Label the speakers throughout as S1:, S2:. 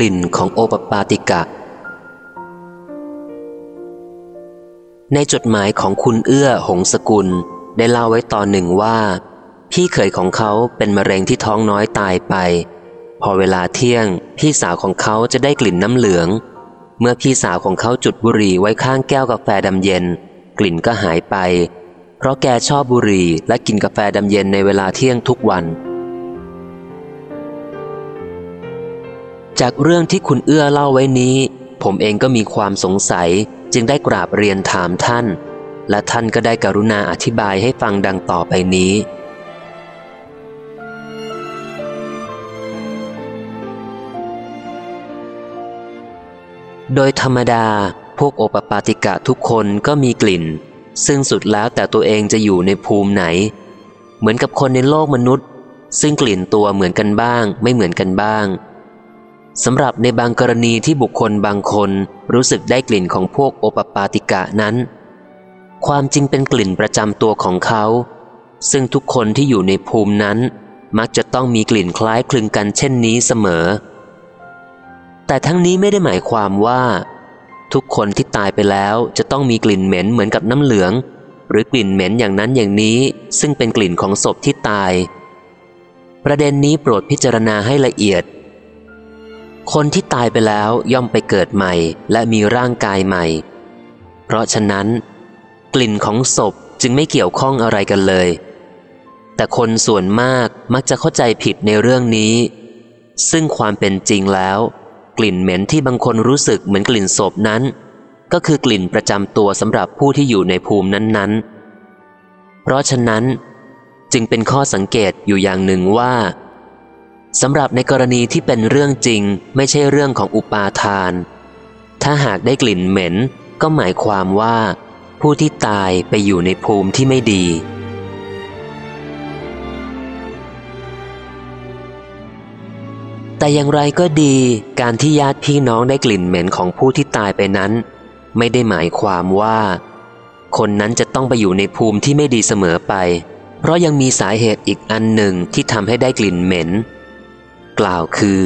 S1: ลิ่นของโอปปาติกะ ในจดหมายของคุณเอื้อหงสกุลได้เล่าไว้ตอนหนึ่งว่า พี่เขยของเขาเป็นมะเร็งที่ท้องน้อยตายไป พอเวลาเที่ยง พี่สาวของเขาจะได้กลิ่นน้ำเหลือง เมื่อพี่สาวของเขาจุดบุหรี่ไว้ข้างแก้วกาแฟดำเย็น กลิ่นก็หายไป เพราะแกชอบบุหรี่และกินกาแฟดำเย็นในเวลาเที่ยงทุกวัน จากเรื่องที่คุณเอื้อเล่าไว้นี้ ผมเองก็มีความสงสัย จึงได้กราบเรียนถามท่าน และท่านก็ได้กรุณาอธิบายให้ฟังดังต่อไปนี้ โดยธรรมดาพวกโอปปาติกะทุกคนก็มีกลิ่น ซึ่งสุดแล้วแต่ตัวเองจะอยู่ในภูมิไหน เหมือนกับคนในโลกมนุษย์ ซึ่งกลิ่นตัวเหมือนกันบ้าง ไม่เหมือนกันบ้าง สำหรับในบางกรณีที่บุคคลบางคนรู้สึกได้กลิ่นของพวกโอปปาติกะนั้น ความจริงเป็นกลิ่นประจำตัวของเขา ซึ่งทุกคนที่อยู่ในภูมินั้น มักจะต้องมีกลิ่นคล้ายคลึงกันเช่นนี้เสมอ แต่ทั้งนี้ไม่ได้หมายความว่า ทุกคนที่ตายไปแล้วจะต้องมีกลิ่นเหม็นเหมือนกับน้ำเหลือง หรือกลิ่นเหม็นอย่างนั้นอย่างนี้ ซึ่งเป็นกลิ่นของศพที่ตาย ประเด็นนี้โปรดพิจารณาให้ละเอียด คนที่ตายไปแล้วย่อมไปเกิดใหม่และมีร่างกายใหม่ เพราะฉะนั้น กลิ่นของศพจึงไม่เกี่ยวข้องอะไรกันเลย แต่คนส่วนมากมักจะเข้าใจผิดในเรื่องนี้ ซึ่งความเป็นจริงแล้ว กลิ่นเหม็นที่บางคนรู้สึกเหมือนกลิ่นศพนั้น ก็คือกลิ่นประจำตัวสำหรับผู้ที่อยู่ในภูมินั้นๆ เพราะฉะนั้น จึงเป็นข้อสังเกตอยู่อย่างหนึ่งว่า สำหรับในกรณีที่เป็นเรื่องจริง ไม่ใช่เรื่องของอุปาทาน ถ้าหากได้กลิ่นเหม็น ก็หมายความว่า ผู้ที่ตายไปอยู่ในภูมิที่ไม่ดี แต่อย่างไรก็ดี การที่ญาติพี่น้องได้กลิ่นเหม็นของผู้ที่ตายไปนั้น ไม่ได้หมายความว่า คนนั้นจะต้องไปอยู่ในภูมิที่ไม่ดีเสมอไป เพราะยังมีสาเหตุอีกอันหนึ่งที่ทำให้ได้กลิ่นเหม็น กล่าวคือ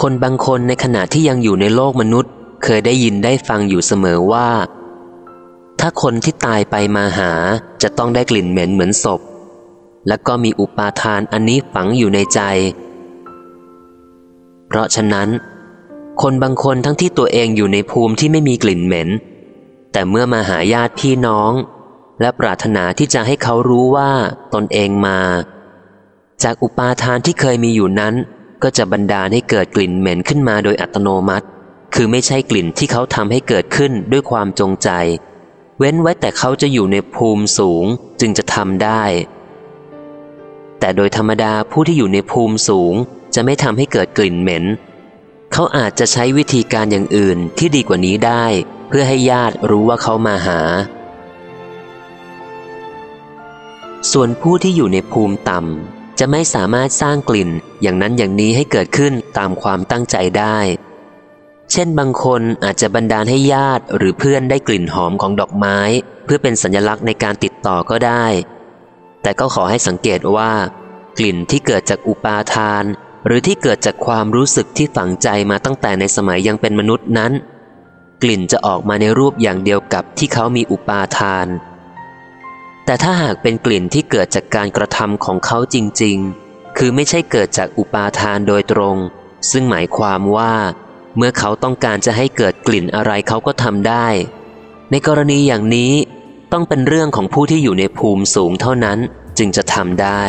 S1: คนบางคนในขณะที่ยังอยู่ในโลกมนุษย์ เคยได้ยินได้ฟังอยู่เสมอว่า ถ้าคนที่ตายไปมาหาจะต้องได้กลิ่นเหม็นเหมือนศพ และก็มีอุปาทานอันนี้ฝังอยู่ในใจ เพราะฉะนั้น คนบางคนทั้งที่ตัวเองอยู่ในภูมิที่ไม่มีกลิ่นเหม็น แต่เมื่อมาหาญาติพี่น้อง และปรารถนาที่จะให้เขารู้ว่าตนเองมา จากอุปาทานที่เคยมีอยู่นั้น ก็จะบันดาลให้เกิดกลิ่นเหม็นขึ้นมาโดยอัตโนมัติ คือไม่ใช่กลิ่นที่เขาทำให้เกิดขึ้นด้วยความจงใจ เว้นไว้แต่เขาจะอยู่ในภูมิสูงจึงจะทำได้ แต่โดยธรรมดาผู้ที่อยู่ในภูมิสูงจะไม่ทำให้เกิดกลิ่นเหม็น เขาอาจจะใช้วิธีการอย่างอื่นที่ดีกว่านี้ได้ เพื่อให้ญาติรู้ว่าเขามาหา ส่วนผู้ที่อยู่ในภูมิต่ำ จะไม่สามารถสร้างกลิ่นอย่างนั้นอย่างนี้ให้เกิดขึ้นตามความตั้งใจได้ เช่นบางคนอาจจะบันดาลให้ญาติหรือเพื่อนได้กลิ่นหอมของดอกไม้ เพื่อเป็นสัญลักษณ์ในการติดต่อก็ได้ แต่ก็ขอให้สังเกตว่า กลิ่นที่เกิดจากอุปาทาน หรือที่เกิดจากความรู้สึกที่ฝังใจมาตั้งแต่ในสมัยยังเป็นมนุษย์นั้น กลิ่นจะออกมาในรูปอย่างเดียวกับที่เขามีอุปาทาน แต่ถ้าหากเป็นกลิ่นที่เกิดจากการกระทำของเขาจริง ๆ คือไม่ใช่เกิดจากอุปาทานโดยตรง ซึ่งหมายความว่า เมื่อเขาต้องการจะให้เกิดกลิ่นอะไรเขาก็ทำได้ ในกรณีอย่างนี้ต้องเป็นเรื่องของผู้ที่อยู่ในภูมิสูงเท่านั้นจึงจะทำได้